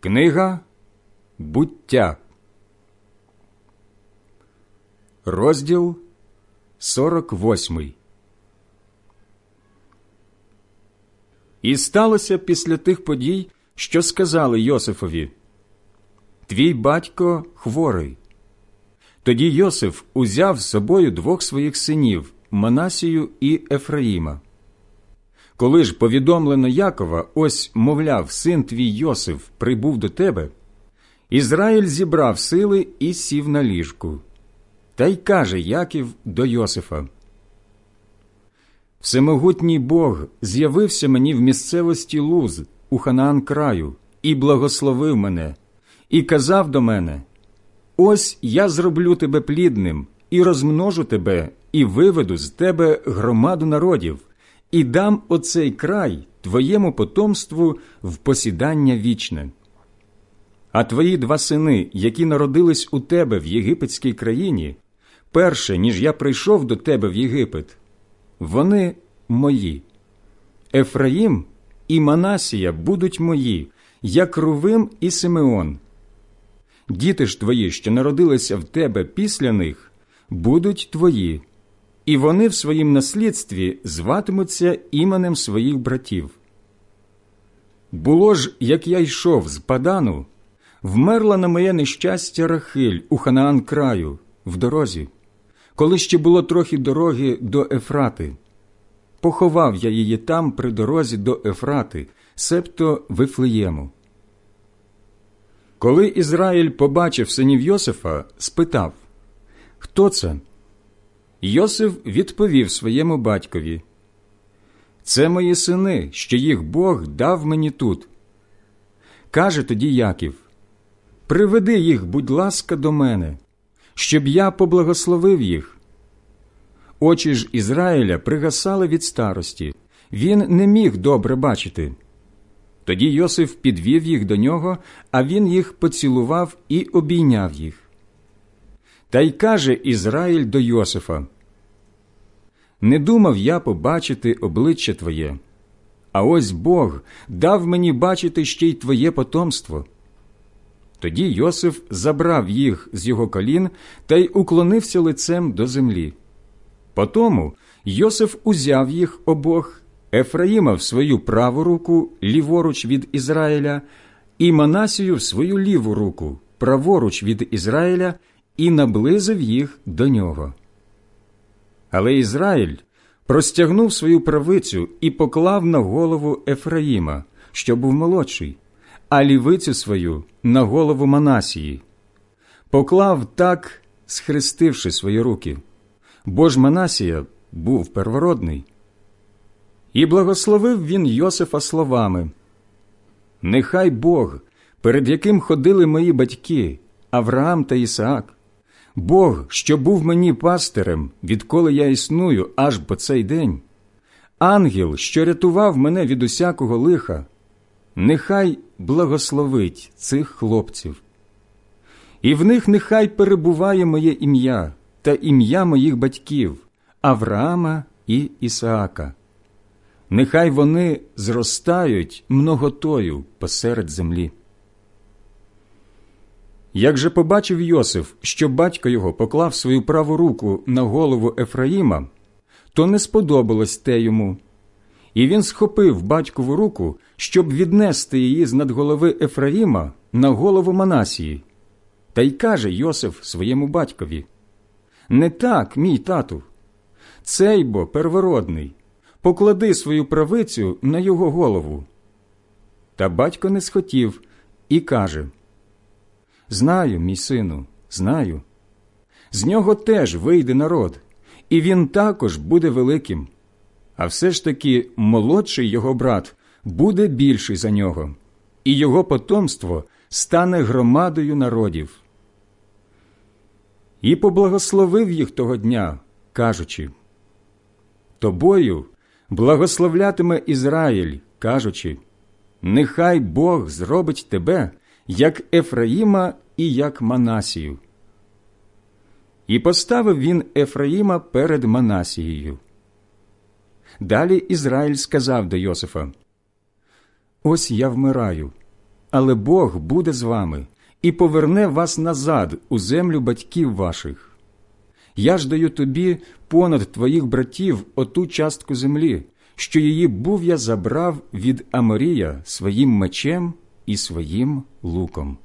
Книга буття, розділ 48 І сталося після тих подій, що сказали Йосифові Твій батько хворий. Тоді Йосиф узяв з собою двох своїх синів Манасію і Ефраїма. Коли ж повідомлено Якова, ось, мовляв, син твій Йосиф прибув до тебе, Ізраїль зібрав сили і сів на ліжку. Та й каже Яків до Йосифа: Всемогутній Бог з'явився мені в місцевості Луз у Ханаан краю і благословив мене, і казав до мене: Ось я зроблю тебе плідним, і розмножу тебе, і виведу з тебе громаду народів і дам оцей край твоєму потомству в посідання вічне. А твої два сини, які народились у тебе в єгипетській країні, перше, ніж я прийшов до тебе в Єгипет, вони мої. Ефраїм і Манасія будуть мої, як Рувим і Симеон. Діти ж твої, що народилися в тебе після них, будуть твої, і вони в своїм наслідстві зватимуться іменем своїх братів. Було ж, як я йшов з Падану, вмерла на моє нещастя Рахиль у Ханаан краю, в дорозі, коли ще було трохи дороги до Ефрати. Поховав я її там при дорозі до Ефрати, себто Вифлеєму. Коли Ізраїль побачив синів Йосифа, спитав Хто це? Йосиф відповів своєму батькові Це мої сини, що їх Бог дав мені тут. Каже тоді Яків Приведи їх, будь ласка, до мене, щоб я поблагословив їх. Очі ж Ізраїля пригасали від старості, він не міг добре бачити. Тоді Йосиф підвів їх до нього, а він їх поцілував і обійняв їх. Та й каже Ізраїль до Йосифа: Не думав я побачити обличчя Твоє, а ось Бог дав мені бачити ще й Твоє потомство. Тоді Йосиф забрав їх з його колін та й уклонився лицем до землі. Потому Йосиф узяв їх обох, Ефраїма в свою праву руку, ліворуч від Ізраїля, і Манасію в свою ліву руку, праворуч від Ізраїля, і наблизив їх до нього. Але Ізраїль простягнув свою правицю і поклав на голову Ефраїма, що був молодший, а лівицю свою на голову Манасії. Поклав так, схрестивши свої руки, бо ж Манасія був первородний. І благословив він Йосифа словами Нехай Бог, перед яким ходили мої батьки, Авраам та Ісаак, Бог, що був мені пастирем, відколи я існую аж по цей день, ангел, що рятував мене від усякого лиха, нехай благословить цих хлопців. І в них нехай перебуває моє ім'я та ім'я моїх батьків Авраама і Ісаака. Нехай вони зростають многотою посеред землі. Як же побачив Йосиф, що батько його поклав свою праву руку на голову Ефраїма, то не сподобалось те йому. І він схопив батькову руку, щоб віднести її з над голови Ефраїма на голову Манасії. Та й каже Йосиф своєму батькові Не так, мій тату. Цей бо первородний, поклади свою правицю на його голову. Та батько не схотів і каже Знаю, мій сину, знаю. З нього теж вийде народ, і він також буде великим. А все ж таки молодший його брат буде більший за нього, і його потомство стане громадою народів. І поблагословив їх того дня, кажучи Тобою благословлятиме Ізраїль, кажучи Нехай Бог зробить тебе як Ефраїма і як Манасію. І поставив він Ефраїма перед Манасією. Далі Ізраїль сказав до Йосифа: Ось я вмираю, але Бог буде з вами і поверне вас назад у землю батьків ваших. Я ж даю тобі понад твоїх братів оту частку землі, що її був я забрав від Аморія своїм мечем і своїм луком.